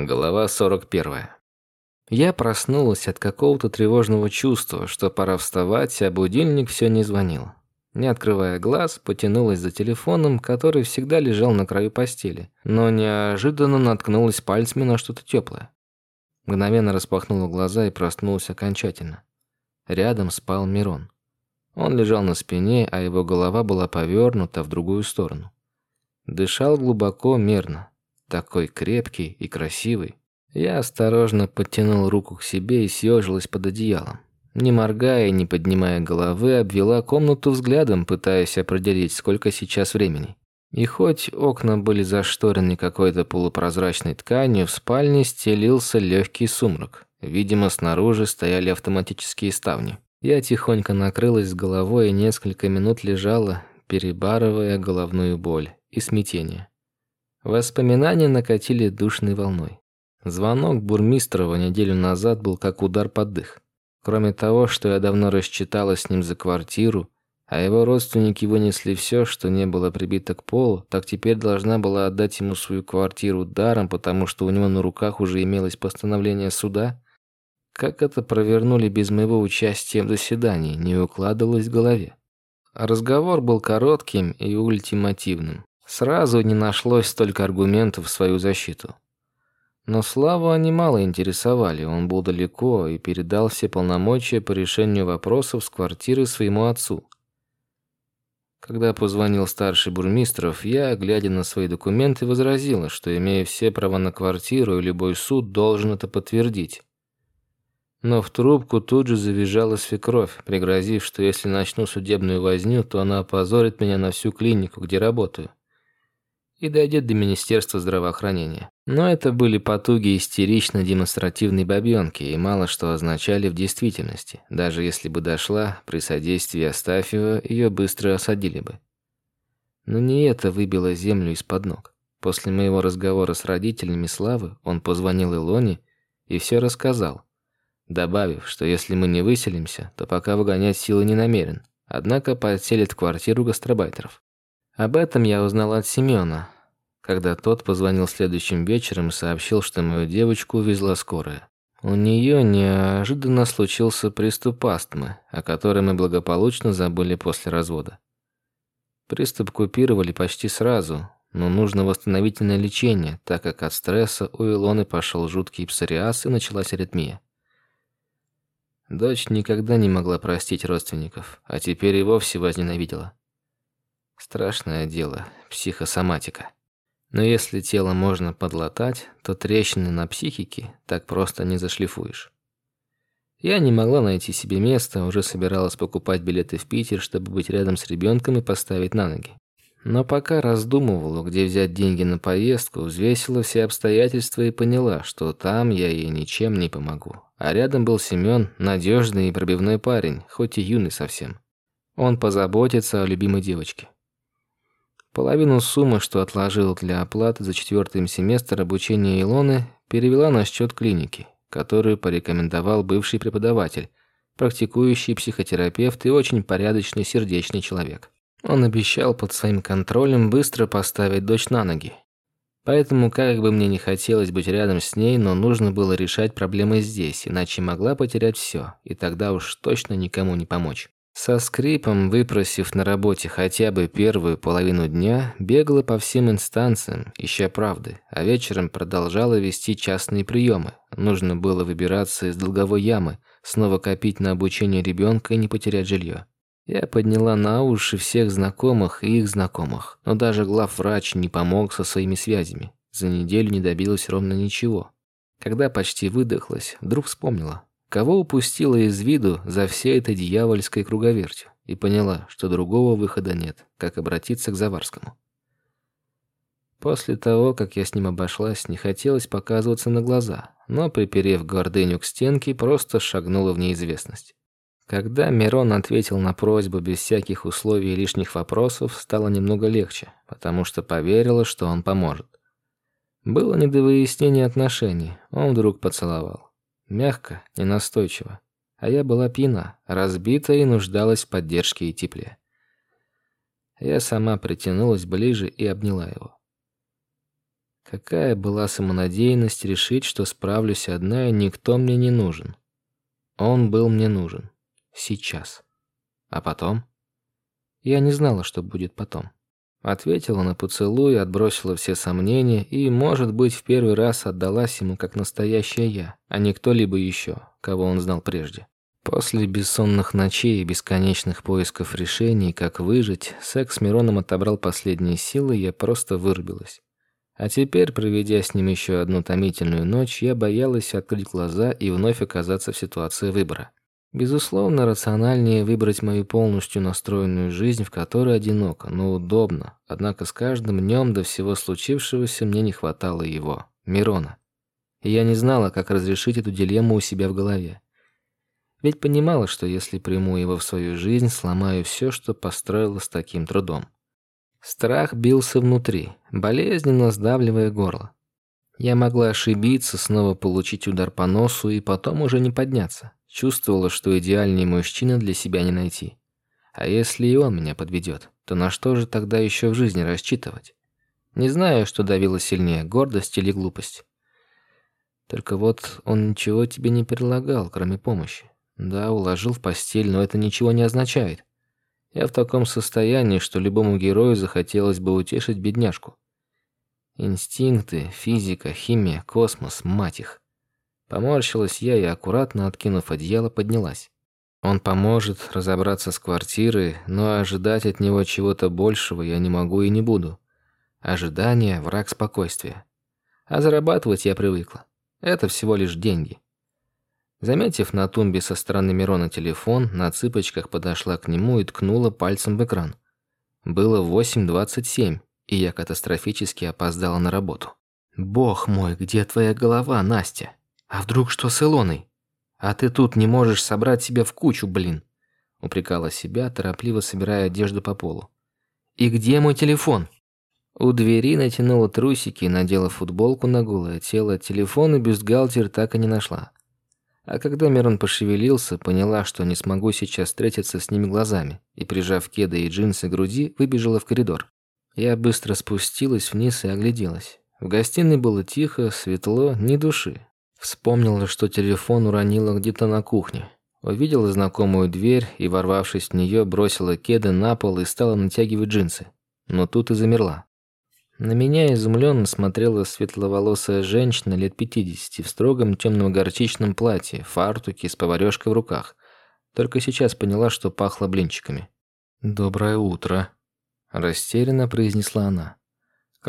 Глава 41. Я проснулась от какого-то тревожного чувства, что пора вставать, а будильник все не звонил. Не открывая глаз, потянулась за телефоном, который всегда лежал на краю постели, но неожиданно наткнулась пальцами на что-то теплое. Мгновенно распахнула глаза и проснулась окончательно. Рядом спал Мирон. Он лежал на спине, а его голова была повернута в другую сторону. Дышал глубоко, мерно такой крепкий и красивый. Я осторожно подтянул руку к себе и съежилась под одеялом. Не моргая и не поднимая головы, обвела комнату взглядом, пытаясь определить, сколько сейчас времени. И хоть окна были зашторены какой-то полупрозрачной тканью, в спальне стелился легкий сумрак. Видимо, снаружи стояли автоматические ставни. Я тихонько накрылась с головой и несколько минут лежала, перебарывая головную боль и смятение. Воспоминания накатили душной волной. Звонок Бурмистрова неделю назад был как удар под дых. Кроме того, что я давно рассчиталась с ним за квартиру, а его родственники вынесли все, что не было прибито к полу, так теперь должна была отдать ему свою квартиру даром, потому что у него на руках уже имелось постановление суда. Как это провернули без моего участия в заседании, не укладывалось в голове. Разговор был коротким и ультимативным. Сразу не нашлось столько аргументов в свою защиту. Но Славу они мало интересовали, он был далеко и передал все полномочия по решению вопросов с квартиры своему отцу. Когда позвонил старший бурмистров, я, глядя на свои документы, возразила, что имея все права на квартиру, любой суд должен это подтвердить. Но в трубку тут же завизжала свекровь, пригрозив, что если начну судебную возню, то она опозорит меня на всю клинику, где работаю и дойдет до Министерства здравоохранения. Но это были потуги истерично-демонстративной бабёнки и мало что означали в действительности. Даже если бы дошла, при содействии Астафьева ее быстро осадили бы. Но не это выбило землю из-под ног. После моего разговора с родителями Славы он позвонил Илоне и все рассказал, добавив, что если мы не выселимся, то пока выгонять силы не намерен, однако подселит квартиру гастробайтеров. Об этом я узнал от Семёна, когда тот позвонил следующим вечером и сообщил, что мою девочку увезла скорая. У нее неожиданно случился приступ астмы, о которой мы благополучно забыли после развода. Приступ купировали почти сразу, но нужно восстановительное лечение, так как от стресса у Илоны пошел жуткий псориаз и началась аритмия. Дочь никогда не могла простить родственников, а теперь и вовсе возненавидела. Страшное дело, психосоматика. Но если тело можно подлатать, то трещины на психике так просто не зашлифуешь. Я не могла найти себе места, уже собиралась покупать билеты в Питер, чтобы быть рядом с ребенком и поставить на ноги. Но пока раздумывала, где взять деньги на поездку, взвесила все обстоятельства и поняла, что там я ей ничем не помогу. А рядом был Семен, надежный и пробивной парень, хоть и юный совсем. Он позаботится о любимой девочке. Половину суммы, что отложил для оплаты за четвертый семестр обучения Илоны, перевела на счет клиники, которую порекомендовал бывший преподаватель, практикующий психотерапевт и очень порядочный сердечный человек. Он обещал под своим контролем быстро поставить дочь на ноги. Поэтому, как бы мне не хотелось быть рядом с ней, но нужно было решать проблемы здесь, иначе могла потерять все, и тогда уж точно никому не помочь. Со скрипом, выпросив на работе хотя бы первую половину дня, бегала по всем инстанциям, ища правды, а вечером продолжала вести частные приемы. Нужно было выбираться из долговой ямы, снова копить на обучение ребенка и не потерять жилье. Я подняла на уши всех знакомых и их знакомых, но даже главврач не помог со своими связями. За неделю не добилась ровно ничего. Когда почти выдохлась, вдруг вспомнила. Кого упустила из виду за всей этой дьявольской круговертью и поняла, что другого выхода нет, как обратиться к Заварскому. После того, как я с ним обошлась, не хотелось показываться на глаза, но, приперев гордыню к стенке, просто шагнула в неизвестность. Когда Мирон ответил на просьбу без всяких условий и лишних вопросов, стало немного легче, потому что поверила, что он поможет. Было не до выяснения отношений, он вдруг поцеловал. Мягко, ненастойчиво. А я была пьяна, разбита и нуждалась в поддержке и тепле. Я сама притянулась ближе и обняла его. Какая была самонадеянность решить, что справлюсь одна и никто мне не нужен. Он был мне нужен. Сейчас. А потом? Я не знала, что будет потом. Ответила на поцелуй, отбросила все сомнения и, может быть, в первый раз отдалась ему как настоящая я, а не кто-либо еще, кого он знал прежде. После бессонных ночей и бесконечных поисков решений, как выжить, секс с Мироном отобрал последние силы, и я просто вырубилась. А теперь, проведя с ним еще одну томительную ночь, я боялась открыть глаза и вновь оказаться в ситуации выбора. Безусловно, рациональнее выбрать мою полностью настроенную жизнь, в которой одиноко, но удобно. Однако с каждым днем до всего случившегося мне не хватало его, Мирона. И я не знала, как разрешить эту дилемму у себя в голове. Ведь понимала, что если приму его в свою жизнь, сломаю все, что построила с таким трудом. Страх бился внутри, болезненно сдавливая горло. Я могла ошибиться, снова получить удар по носу и потом уже не подняться. Чувствовала, что идеальный мужчина для себя не найти. А если и он меня подведет, то на что же тогда еще в жизни рассчитывать? Не знаю, что давило сильнее, гордость или глупость. Только вот он ничего тебе не предлагал, кроме помощи. Да, уложил в постель, но это ничего не означает. Я в таком состоянии, что любому герою захотелось бы утешить бедняжку. Инстинкты, физика, химия, космос, мать их. Поморщилась я и, аккуратно откинув одеяло, поднялась. Он поможет разобраться с квартирой, но ожидать от него чего-то большего я не могу и не буду. Ожидание – враг спокойствия. А зарабатывать я привыкла. Это всего лишь деньги. Заметив на тумбе со стороны Мирона телефон, на цыпочках подошла к нему и ткнула пальцем в экран. Было 8.27, и я катастрофически опоздала на работу. «Бог мой, где твоя голова, Настя?» А вдруг что с Илоной? А ты тут не можешь собрать себя в кучу, блин. Упрекала себя, торопливо собирая одежду по полу. И где мой телефон? У двери натянула трусики и надела футболку на голое тело. Телефон и бюстгальтер так и не нашла. А когда Мирон пошевелился, поняла, что не смогу сейчас встретиться с ними глазами, и, прижав кеды и джинсы к груди, выбежала в коридор. Я быстро спустилась вниз и огляделась. В гостиной было тихо, светло, ни души. Вспомнила, что телефон уронила где-то на кухне. Увидела знакомую дверь и, ворвавшись в нее, бросила кеды на пол и стала натягивать джинсы. Но тут и замерла. На меня изумленно смотрела светловолосая женщина лет 50 в строгом темном горчичном платье, фартуке с поварёшкой в руках. Только сейчас поняла, что пахло блинчиками. «Доброе утро», – растерянно произнесла она.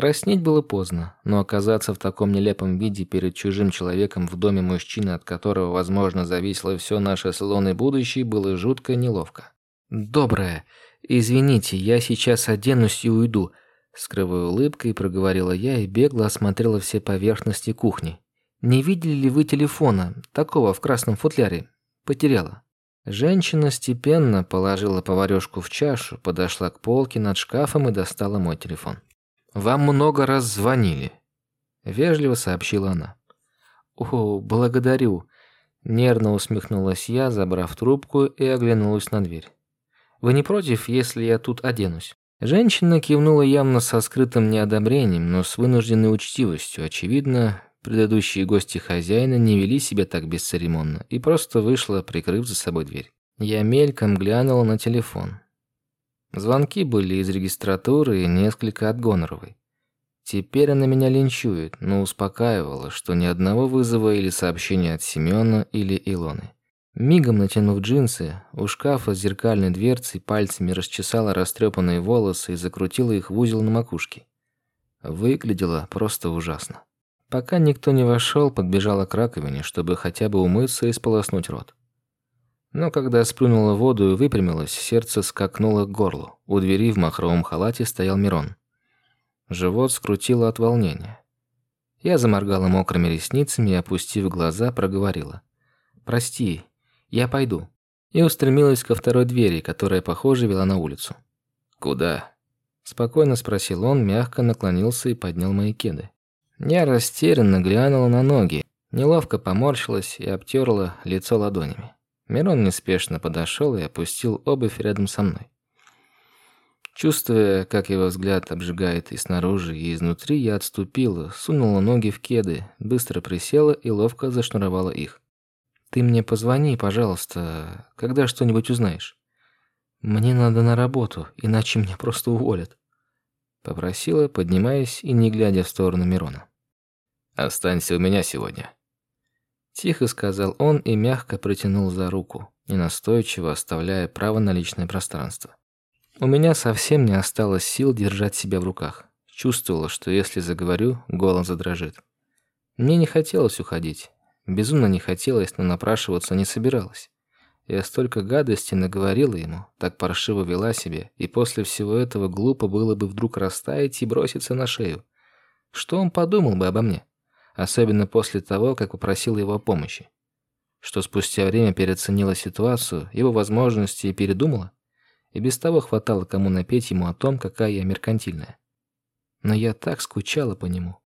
Краснеть было поздно, но оказаться в таком нелепом виде перед чужим человеком в доме мужчины, от которого, возможно, зависело все наше салонное будущее, было жутко неловко. «Доброе. Извините, я сейчас оденусь и уйду», — скрывая улыбкой, проговорила я и бегло осмотрела все поверхности кухни. «Не видели ли вы телефона, такого в красном футляре? Потеряла». Женщина степенно положила поварёшку в чашу, подошла к полке над шкафом и достала мой телефон. Вам много раз звонили, вежливо сообщила она. О, благодарю, нервно усмехнулась я, забрав трубку и оглянулась на дверь. Вы не против, если я тут оденусь? Женщина кивнула явно со скрытым неодобрением, но с вынужденной учтивостью. Очевидно, предыдущие гости хозяина не вели себя так бесцеремонно и просто вышла, прикрыв за собой дверь. Я мельком глянула на телефон. Звонки были из регистратуры и несколько от Гоноровой. Теперь она меня линчует, но успокаивала, что ни одного вызова или сообщения от Семёна или Илоны. Мигом натянув джинсы, у шкафа с зеркальной дверцей пальцами расчесала растрепанные волосы и закрутила их в узел на макушке. Выглядело просто ужасно. Пока никто не вошел, подбежала к раковине, чтобы хотя бы умыться и сполоснуть рот. Но когда сплюнула воду и выпрямилась, сердце скакнуло к горлу. У двери в махровом халате стоял Мирон. Живот скрутило от волнения. Я заморгала мокрыми ресницами и, опустив глаза, проговорила. «Прости, я пойду». И устремилась ко второй двери, которая, похоже, вела на улицу. «Куда?» Спокойно спросил он, мягко наклонился и поднял мои кеды. Я растерянно глянула на ноги, неловко поморщилась и обтерла лицо ладонями. Мирон неспешно подошел и опустил обувь рядом со мной. Чувствуя, как его взгляд обжигает и снаружи, и изнутри, я отступила, сунула ноги в кеды, быстро присела и ловко зашнуровала их. «Ты мне позвони, пожалуйста, когда что-нибудь узнаешь. Мне надо на работу, иначе меня просто уволят». Попросила, поднимаясь и не глядя в сторону Мирона. «Останься у меня сегодня», Тихо сказал он и мягко протянул за руку, ненастойчиво оставляя право на личное пространство. У меня совсем не осталось сил держать себя в руках. Чувствовала, что если заговорю, голос задрожит. Мне не хотелось уходить. Безумно не хотелось, но напрашиваться не собиралась. Я столько гадости наговорила ему, так паршиво вела себя, и после всего этого глупо было бы вдруг растаять и броситься на шею. Что он подумал бы обо мне? Особенно после того, как попросила его о помощи. Что спустя время переоценила ситуацию, его возможности и передумала? И без того хватало кому напеть ему о том, какая я меркантильная. Но я так скучала по нему.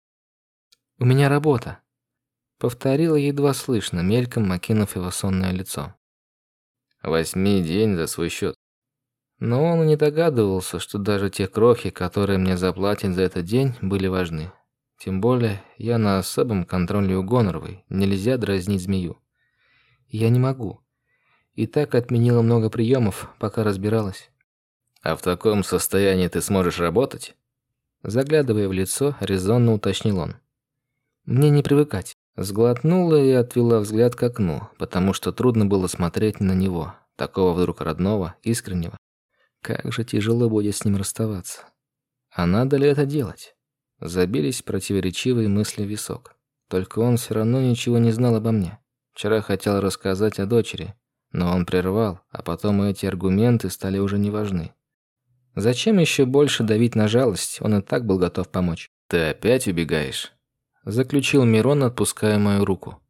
«У меня работа», — повторила едва слышно, мельком окинув его сонное лицо. «Возьми день за свой счет». Но он не догадывался, что даже те крохи, которые мне заплатят за этот день, были важны. Тем более, я на особом контроле у Гоноровой, нельзя дразнить змею. Я не могу. И так отменила много приемов, пока разбиралась. А в таком состоянии ты сможешь работать? Заглядывая в лицо, резонно уточнил он. Мне не привыкать. Сглотнула и отвела взгляд к окну, потому что трудно было смотреть на него, такого вдруг родного, искреннего. Как же тяжело будет с ним расставаться. А надо ли это делать? Забились противоречивые мысли в висок. Только он все равно ничего не знал обо мне. Вчера хотел рассказать о дочери, но он прервал, а потом эти аргументы стали уже не важны. Зачем еще больше давить на жалость? Он и так был готов помочь. Ты опять убегаешь? Заключил Мирон, отпуская мою руку.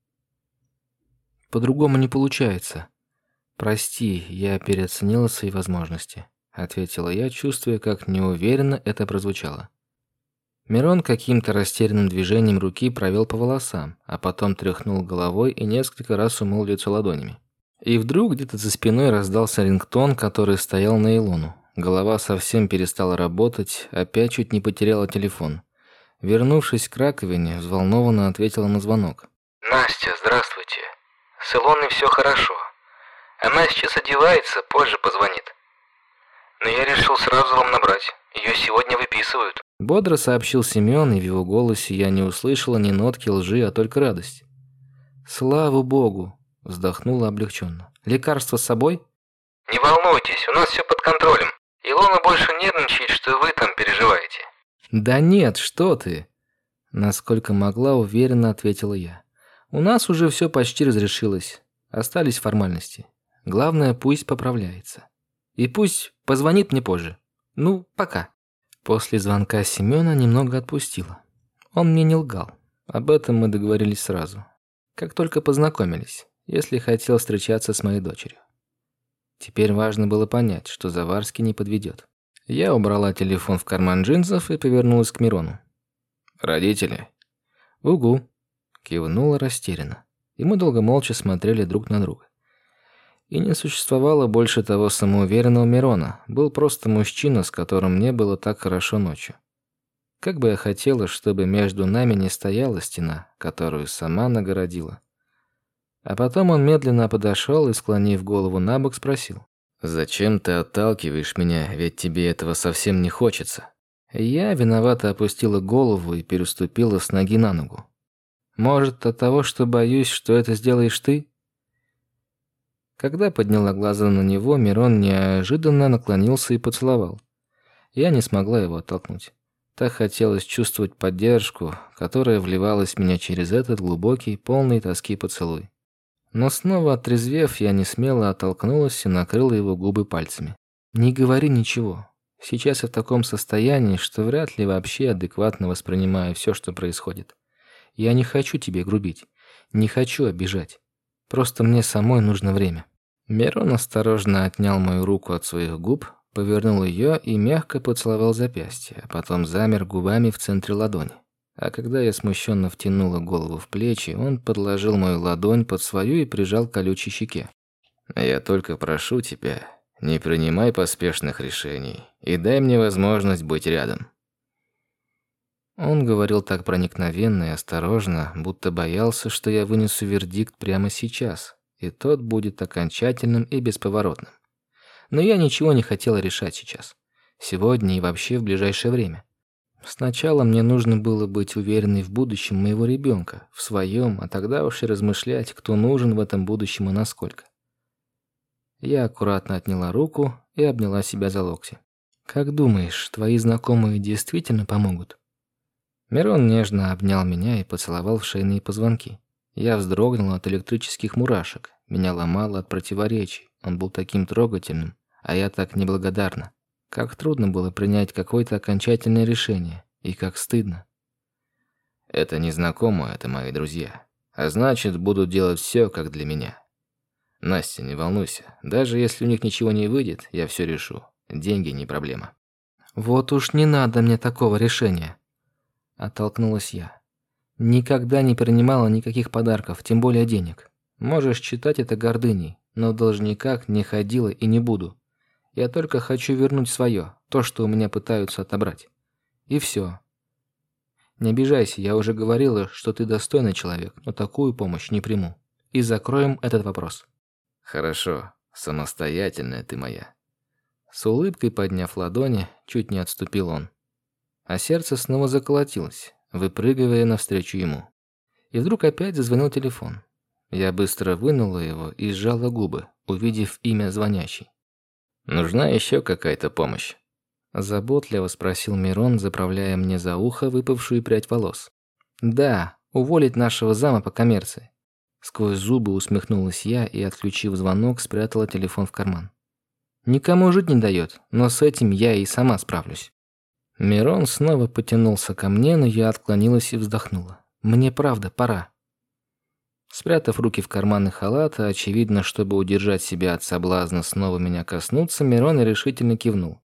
По-другому не получается. Прости, я переоценила свои возможности, ответила я, чувствуя, как неуверенно это прозвучало. Мирон каким-то растерянным движением руки провел по волосам, а потом тряхнул головой и несколько раз умыл лицо ладонями. И вдруг где-то за спиной раздался рингтон, который стоял на Илону. Голова совсем перестала работать, опять чуть не потеряла телефон. Вернувшись к раковине, взволнованно ответила на звонок. «Настя, здравствуйте. С Илоной все хорошо. Она сейчас одевается, позже позвонит. Но я решил сразу вам набрать. Ее сегодня выписывают». Бодро сообщил Семен, и в его голосе я не услышала ни нотки лжи, а только радость. «Слава богу!» Вздохнула облегченно. «Лекарство с собой?» «Не волнуйтесь, у нас все под контролем. Илона больше нервничает, что вы там переживаете». «Да нет, что ты!» Насколько могла, уверенно ответила я. «У нас уже все почти разрешилось. Остались формальности. Главное, пусть поправляется. И пусть позвонит мне позже. Ну, пока». После звонка Семена немного отпустила. Он мне не лгал. Об этом мы договорились сразу. Как только познакомились если хотел встречаться с моей дочерью. Теперь важно было понять, что Заварский не подведет. Я убрала телефон в карман джинсов и повернулась к Мирону. «Родители?» «Угу», – кивнула растерянно. И мы долго молча смотрели друг на друга. И не существовало больше того самоуверенного Мирона. Был просто мужчина, с которым мне было так хорошо ночью. Как бы я хотела, чтобы между нами не стояла стена, которую сама нагородила. А потом он медленно подошел и, склонив голову на бок, спросил. «Зачем ты отталкиваешь меня, ведь тебе этого совсем не хочется?» Я виновато опустила голову и переступила с ноги на ногу. «Может, от того, что боюсь, что это сделаешь ты?» Когда подняла глаза на него, Мирон неожиданно наклонился и поцеловал. Я не смогла его оттолкнуть. Так хотелось чувствовать поддержку, которая вливалась в меня через этот глубокий, полный тоски поцелуй. Но снова отрезвев, я не смело оттолкнулась и накрыла его губы пальцами. «Не говори ничего. Сейчас я в таком состоянии, что вряд ли вообще адекватно воспринимаю все, что происходит. Я не хочу тебе грубить, не хочу обижать. Просто мне самой нужно время». Мерон осторожно отнял мою руку от своих губ, повернул ее и мягко поцеловал запястье, а потом замер губами в центре ладони. А когда я смущенно втянула голову в плечи, он подложил мою ладонь под свою и прижал к колючей щеке. «Я только прошу тебя, Не принимай поспешных решений и дай мне возможность быть рядом. Он говорил так проникновенно и осторожно, будто боялся, что я вынесу вердикт прямо сейчас, и тот будет окончательным и бесповоротным. Но я ничего не хотела решать сейчас. Сегодня и вообще в ближайшее время. Сначала мне нужно было быть уверенной в будущем моего ребенка, в своем, а тогда уж и размышлять, кто нужен в этом будущем и насколько. Я аккуратно отняла руку и обняла себя за локти. «Как думаешь, твои знакомые действительно помогут?» Мирон нежно обнял меня и поцеловал в шейные позвонки. Я вздрогнула от электрических мурашек. Меня ломало от противоречий. Он был таким трогательным, а я так неблагодарна. Как трудно было принять какое-то окончательное решение. И как стыдно. Это незнакомые, это мои друзья. А значит, будут делать все, как для меня. Настя, не волнуйся. Даже если у них ничего не выйдет, я все решу. Деньги не проблема. Вот уж не надо мне такого решения. Оттолкнулась я. Никогда не принимала никаких подарков, тем более денег. Можешь считать это гордыней, но в должниках не ходила и не буду. Я только хочу вернуть свое, то, что у меня пытаются отобрать. И все. Не обижайся, я уже говорила, что ты достойный человек, но такую помощь не приму. И закроем этот вопрос. Хорошо, самостоятельная ты моя. С улыбкой подняв ладони, чуть не отступил он а сердце снова заколотилось, выпрыгивая навстречу ему. И вдруг опять зазвонил телефон. Я быстро вынула его и сжала губы, увидев имя звонящей. «Нужна еще какая-то помощь?» Заботливо спросил Мирон, заправляя мне за ухо выпавшую прядь волос. «Да, уволить нашего зама по коммерции». Сквозь зубы усмехнулась я и, отключив звонок, спрятала телефон в карман. «Никому жить не дает, но с этим я и сама справлюсь». Мирон снова потянулся ко мне, но я отклонилась и вздохнула. Мне правда пора. Спрятав руки в карманы халата, очевидно, чтобы удержать себя от соблазна снова меня коснуться, Мирон решительно кивнул.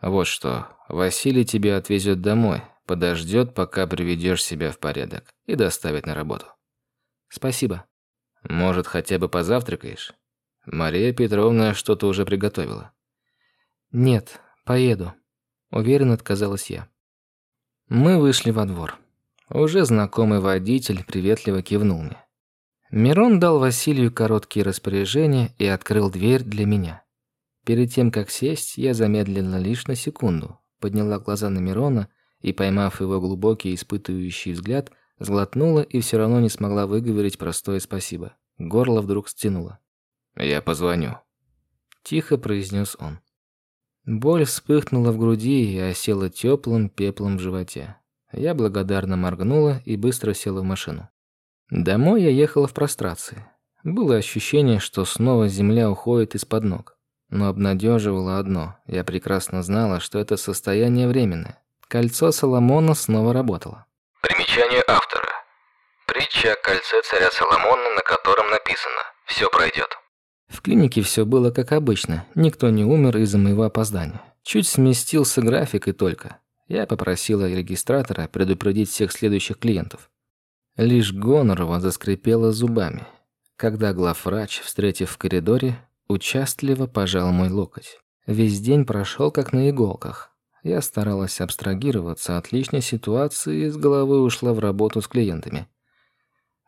Вот что, Василий тебя отвезет домой, подождет, пока приведешь себя в порядок и доставит на работу. Спасибо. Может, хотя бы позавтракаешь? Мария Петровна что-то уже приготовила. Нет, поеду. Уверенно отказалась я. Мы вышли во двор. Уже знакомый водитель приветливо кивнул мне. Мирон дал Василию короткие распоряжения и открыл дверь для меня. Перед тем, как сесть, я замедлила лишь на секунду, подняла глаза на Мирона и, поймав его глубокий испытывающий взгляд, сглотнула и все равно не смогла выговорить простое спасибо. Горло вдруг стянуло. «Я позвоню», – тихо произнес он. Боль вспыхнула в груди и осела теплым пеплом в животе. Я благодарно моргнула и быстро села в машину. Домой я ехала в прострации. Было ощущение, что снова земля уходит из-под ног. Но обнадеживало одно. Я прекрасно знала, что это состояние временное. Кольцо Соломона снова работало. Примечание автора. Притча о кольце царя Соломона, на котором написано «Все пройдет». В клинике все было как обычно, никто не умер из-за моего опоздания. Чуть сместился график и только. Я попросила регистратора предупредить всех следующих клиентов. Лишь Гонорова заскрипела зубами, когда главврач, встретив в коридоре, участливо пожал мой локоть. Весь день прошел как на иголках. Я старалась абстрагироваться от личной ситуации и с головы ушла в работу с клиентами.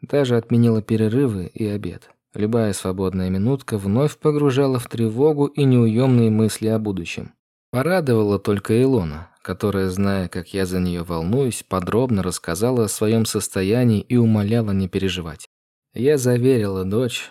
Даже отменила перерывы и обед. Любая свободная минутка вновь погружала в тревогу и неуемные мысли о будущем. Порадовала только Илона, которая, зная, как я за нее волнуюсь, подробно рассказала о своем состоянии и умоляла не переживать. Я заверила дочь,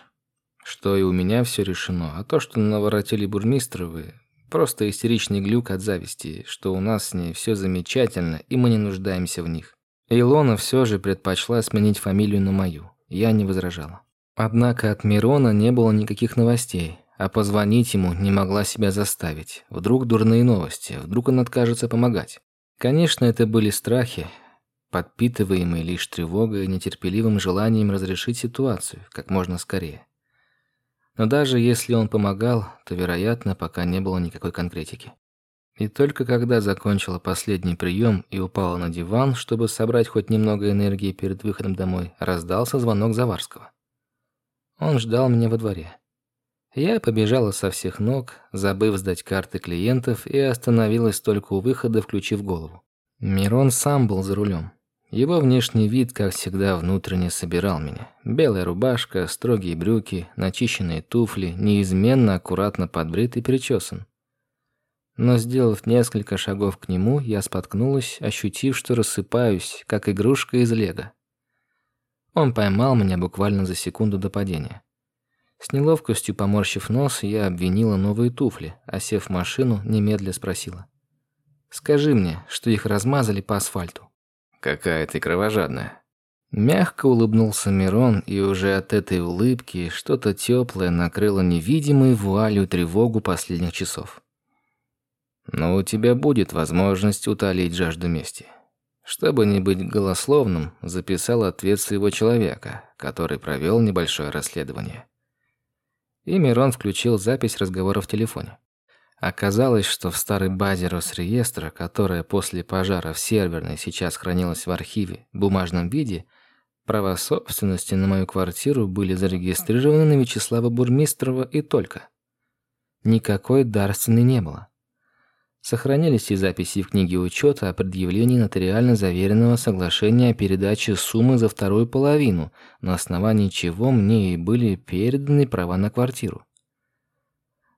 что и у меня все решено, а то, что наворотили бурмистровы, просто истеричный глюк от зависти, что у нас с ней все замечательно и мы не нуждаемся в них. Илона все же предпочла сменить фамилию на мою. Я не возражала. Однако от Мирона не было никаких новостей, а позвонить ему не могла себя заставить. Вдруг дурные новости, вдруг он откажется помогать. Конечно, это были страхи, подпитываемые лишь тревогой и нетерпеливым желанием разрешить ситуацию как можно скорее. Но даже если он помогал, то, вероятно, пока не было никакой конкретики. И только когда закончила последний прием и упала на диван, чтобы собрать хоть немного энергии перед выходом домой, раздался звонок Заварского. Он ждал меня во дворе. Я побежала со всех ног, забыв сдать карты клиентов, и остановилась только у выхода, включив голову. Мирон сам был за рулем. Его внешний вид, как всегда, внутренне собирал меня. Белая рубашка, строгие брюки, начищенные туфли, неизменно аккуратно подбрит и причесан. Но сделав несколько шагов к нему, я споткнулась, ощутив, что рассыпаюсь, как игрушка из лего. Он поймал меня буквально за секунду до падения. С неловкостью поморщив нос, я обвинила новые туфли, а сев в машину, немедля спросила. «Скажи мне, что их размазали по асфальту». «Какая ты кровожадная». Мягко улыбнулся Мирон, и уже от этой улыбки что-то теплое накрыло невидимой вуалью тревогу последних часов. «Но у тебя будет возможность утолить жажду мести». Чтобы не быть голословным, записал ответ своего человека, который провел небольшое расследование и Мирон включил запись разговора в телефоне. Оказалось, что в старой базе Росреестра, которая после пожара в серверной сейчас хранилась в архиве в бумажном виде, права собственности на мою квартиру были зарегистрированы на Вячеслава Бурмистрова и только. Никакой дарственной не было. Сохранились и записи в книге учета о предъявлении нотариально заверенного соглашения о передаче суммы за вторую половину, на основании чего мне и были переданы права на квартиру.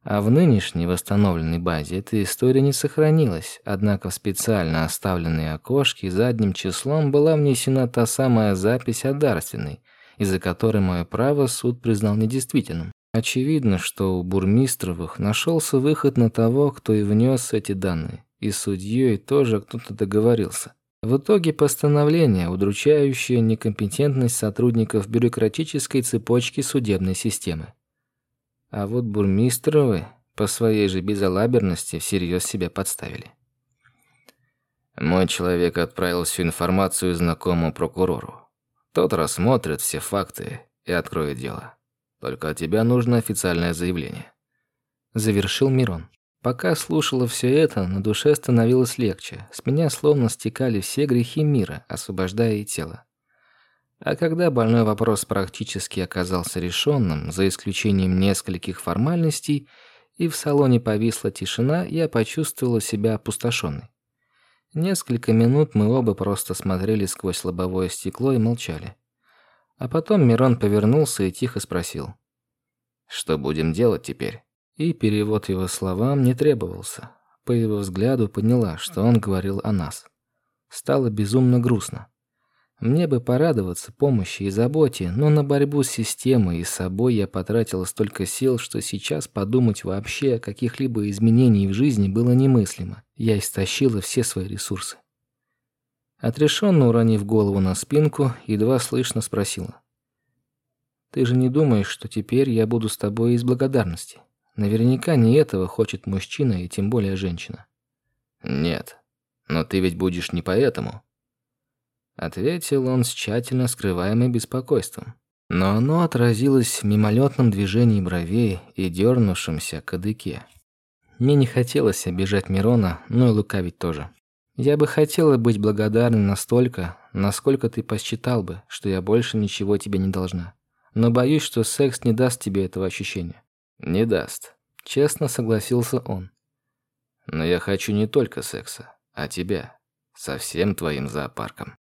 А в нынешней восстановленной базе эта история не сохранилась, однако в специально оставленные окошки задним числом была внесена та самая запись о дарственной, из-за которой мое право суд признал недействительным. Очевидно, что у Бурмистровых нашелся выход на того, кто и внес эти данные, и с судьей тоже кто-то договорился. В итоге постановление, удручающее некомпетентность сотрудников бюрократической цепочки судебной системы. А вот Бурмистровы по своей же безалаберности всерьез себя подставили. Мой человек отправил всю информацию знакомому прокурору. Тот рассмотрит все факты и откроет дело. Только от тебя нужно официальное заявление. Завершил Мирон. Пока слушала все это, на душе становилось легче. С меня словно стекали все грехи мира, освобождая и тело. А когда больной вопрос практически оказался решенным, за исключением нескольких формальностей, и в салоне повисла тишина, я почувствовала себя опустошенной. Несколько минут мы оба просто смотрели сквозь лобовое стекло и молчали. А потом Мирон повернулся и тихо спросил. «Что будем делать теперь?» И перевод его словам не требовался. По его взгляду поняла, что он говорил о нас. Стало безумно грустно. Мне бы порадоваться помощи и заботе, но на борьбу с системой и собой я потратила столько сил, что сейчас подумать вообще о каких-либо изменениях в жизни было немыслимо. Я истощила все свои ресурсы. Отрешенно уронив голову на спинку, едва слышно спросила. «Ты же не думаешь, что теперь я буду с тобой из благодарности? Наверняка не этого хочет мужчина и тем более женщина». «Нет, но ты ведь будешь не поэтому». Ответил он с тщательно скрываемым беспокойством. Но оно отразилось в мимолетном движении бровей и дернувшемся кадыке. Мне не хотелось обижать Мирона, но и лукавить тоже. Я бы хотела быть благодарной настолько, насколько ты посчитал бы, что я больше ничего тебе не должна. Но боюсь, что секс не даст тебе этого ощущения. Не даст. Честно согласился он. Но я хочу не только секса, а тебя. Со всем твоим зоопарком.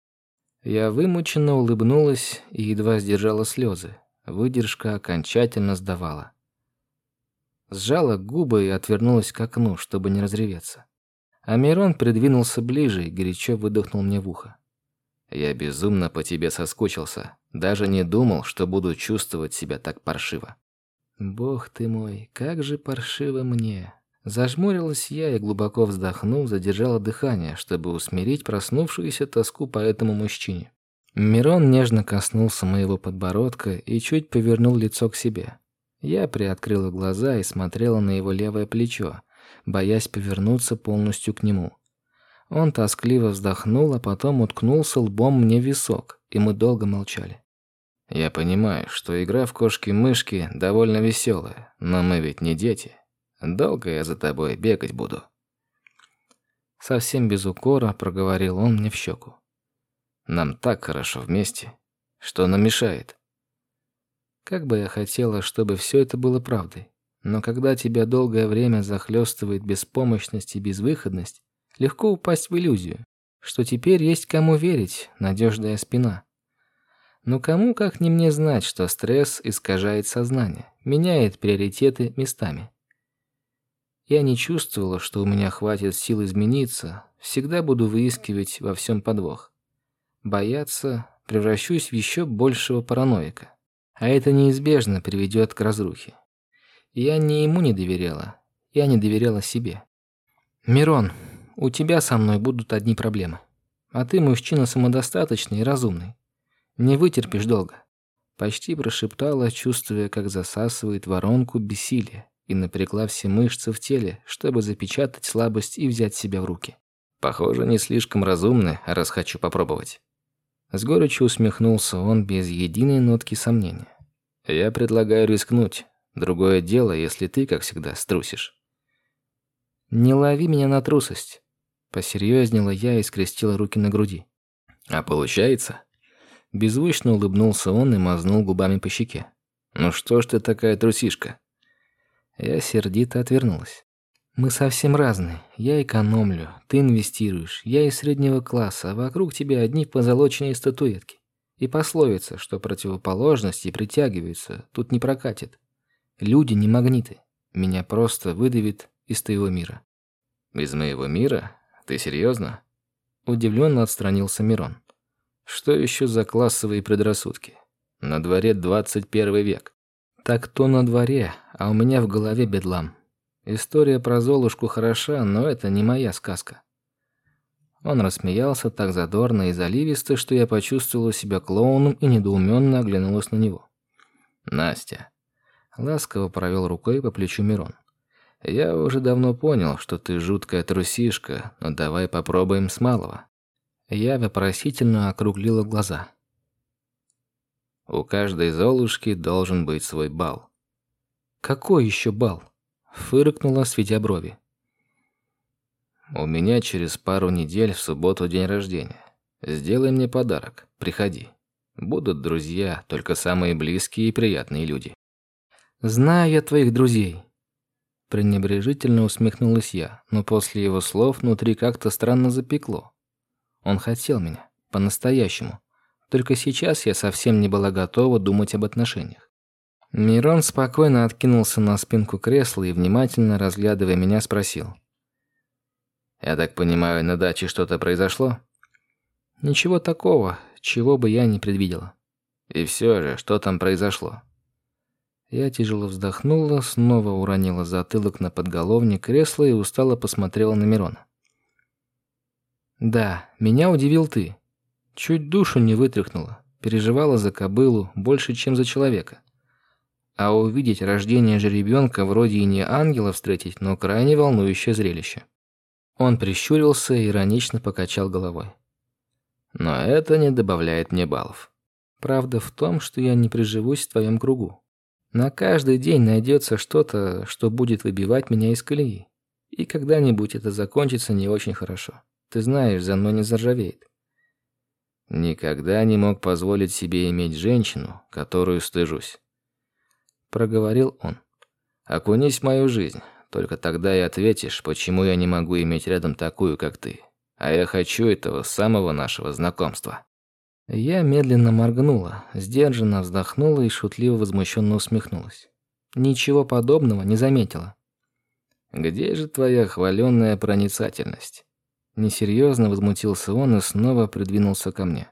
Я вымученно улыбнулась и едва сдержала слезы. Выдержка окончательно сдавала. Сжала губы и отвернулась к окну, чтобы не разреветься. А Мирон придвинулся ближе и горячо выдохнул мне в ухо. «Я безумно по тебе соскучился. Даже не думал, что буду чувствовать себя так паршиво». «Бог ты мой, как же паршиво мне!» Зажмурилась я и, глубоко вздохнув, задержала дыхание, чтобы усмирить проснувшуюся тоску по этому мужчине. Мирон нежно коснулся моего подбородка и чуть повернул лицо к себе. Я приоткрыла глаза и смотрела на его левое плечо, боясь повернуться полностью к нему. Он тоскливо вздохнул, а потом уткнулся лбом мне в висок, и мы долго молчали. «Я понимаю, что игра в кошки-мышки довольно веселая, но мы ведь не дети. Долго я за тобой бегать буду». Совсем без укора проговорил он мне в щеку. «Нам так хорошо вместе. Что нам мешает?» Как бы я хотела, чтобы все это было правдой. Но когда тебя долгое время захлестывает беспомощность и безвыходность, легко упасть в иллюзию, что теперь есть кому верить, надежная спина. Но кому, как не мне знать, что стресс искажает сознание, меняет приоритеты местами. Я не чувствовала, что у меня хватит сил измениться, всегда буду выискивать во всем подвох. Бояться, превращусь в еще большего параноика. А это неизбежно приведет к разрухе. Я не ему не доверяла, я не доверяла себе. «Мирон, у тебя со мной будут одни проблемы. А ты мужчина самодостаточный и разумный. Не вытерпишь долго». Почти прошептала, чувствуя, как засасывает воронку бессилия и напрягла все мышцы в теле, чтобы запечатать слабость и взять себя в руки. Похоже, не слишком разумно, раз хочу попробовать. С горечью усмехнулся он без единой нотки сомнения. Я предлагаю рискнуть. Другое дело, если ты, как всегда, струсишь. Не лови меня на трусость. Посерьезнела я и скрестила руки на груди. А получается? Беззвучно улыбнулся он и мазнул губами по щеке. Ну что ж ты такая трусишка? Я сердито отвернулась. Мы совсем разные. Я экономлю, ты инвестируешь. Я из среднего класса, а вокруг тебя одни позолоченные статуэтки. И пословица, что противоположности притягиваются, тут не прокатит. Люди не магниты. Меня просто выдавит из твоего мира. Из моего мира? Ты серьезно? Удивленно отстранился Мирон. Что еще за классовые предрассудки? На дворе 21 век. Так то на дворе, а у меня в голове бедлам. История про Золушку хороша, но это не моя сказка. Он рассмеялся так задорно и заливисто, что я почувствовала себя клоуном и недоуменно оглянулась на него. «Настя». Ласково провел рукой по плечу Мирон. «Я уже давно понял, что ты жуткая трусишка, но давай попробуем с малого». Я вопросительно округлила глаза. У каждой Золушки должен быть свой бал. «Какой еще бал?» Фыркнула, светя брови. У меня через пару недель в субботу день рождения. Сделай мне подарок, приходи. Будут друзья, только самые близкие и приятные люди. Знаю я твоих друзей. Пренебрежительно усмехнулась я, но после его слов внутри как-то странно запекло. Он хотел меня, по-настоящему. Только сейчас я совсем не была готова думать об отношениях. Мирон спокойно откинулся на спинку кресла и, внимательно разглядывая меня, спросил. Я так понимаю, на даче что-то произошло? Ничего такого, чего бы я не предвидела. И все же, что там произошло? Я тяжело вздохнула, снова уронила затылок на подголовник кресла и устало посмотрела на Мирона. Да, меня удивил ты. Чуть душу не вытряхнула, переживала за кобылу больше, чем за человека. А увидеть рождение жеребенка вроде и не ангела встретить, но крайне волнующее зрелище. Он прищурился и иронично покачал головой. Но это не добавляет мне баллов. Правда в том, что я не приживусь в твоем кругу. На каждый день найдется что-то, что будет выбивать меня из колеи. И когда-нибудь это закончится не очень хорошо. Ты знаешь, за мной не заржавеет. Никогда не мог позволить себе иметь женщину, которую стыжусь. Проговорил он. Окунись в мою жизнь, только тогда и ответишь, почему я не могу иметь рядом такую, как ты. А я хочу этого с самого нашего знакомства». Я медленно моргнула, сдержанно вздохнула и шутливо возмущенно усмехнулась. Ничего подобного не заметила. «Где же твоя хваленная проницательность?» Несерьезно возмутился он и снова придвинулся ко мне.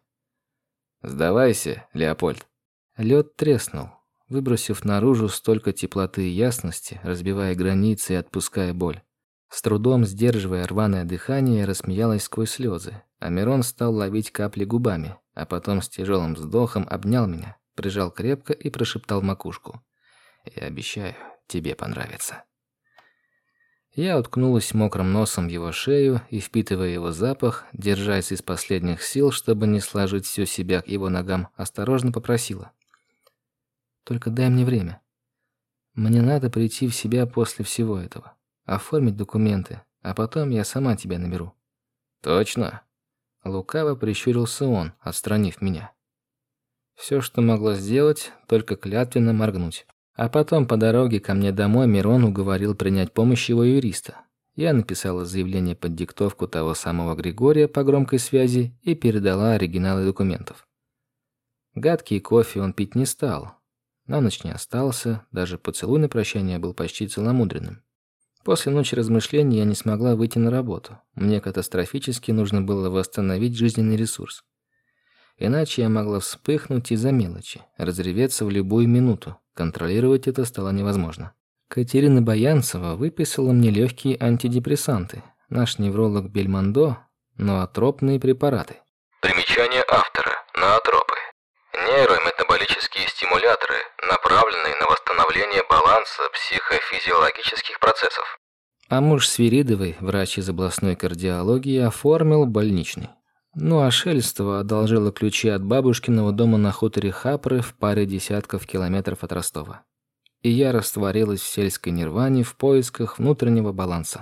«Сдавайся, Леопольд». Лед треснул выбросив наружу столько теплоты и ясности, разбивая границы и отпуская боль. С трудом сдерживая рваное дыхание, рассмеялась сквозь слезы, а Мирон стал ловить капли губами, а потом с тяжелым вздохом обнял меня, прижал крепко и прошептал в макушку. «Я обещаю, тебе понравится». Я уткнулась мокрым носом в его шею и, впитывая его запах, держась из последних сил, чтобы не сложить всю себя к его ногам, осторожно попросила. Только дай мне время. Мне надо прийти в себя после всего этого, оформить документы, а потом я сама тебя наберу». «Точно?» Лукаво прищурился он, отстранив меня. Все, что могла сделать, только клятвенно моргнуть. А потом по дороге ко мне домой Мирон уговорил принять помощь его юриста. Я написала заявление под диктовку того самого Григория по громкой связи и передала оригиналы документов. Гадкий кофе он пить не стал. На ночь не остался, даже поцелуй на прощание был почти целомудренным. После ночи размышлений я не смогла выйти на работу. Мне катастрофически нужно было восстановить жизненный ресурс. Иначе я могла вспыхнуть из-за мелочи, разреветься в любую минуту. Контролировать это стало невозможно. Катерина Баянцева выписала мне легкие антидепрессанты. Наш невролог Бельмондо, ноотропные препараты. Примечание автора. Ноотропы. Нейрометаболические стимуляторы, направленные на восстановление баланса психофизиологических процессов. А муж Свиридовой, врач из областной кардиологии, оформил больничный. Ну а Шельстова одолжила ключи от бабушкиного дома на хуторе Хапры в паре десятков километров от Ростова и я растворилась в сельской нирване в поисках внутреннего баланса.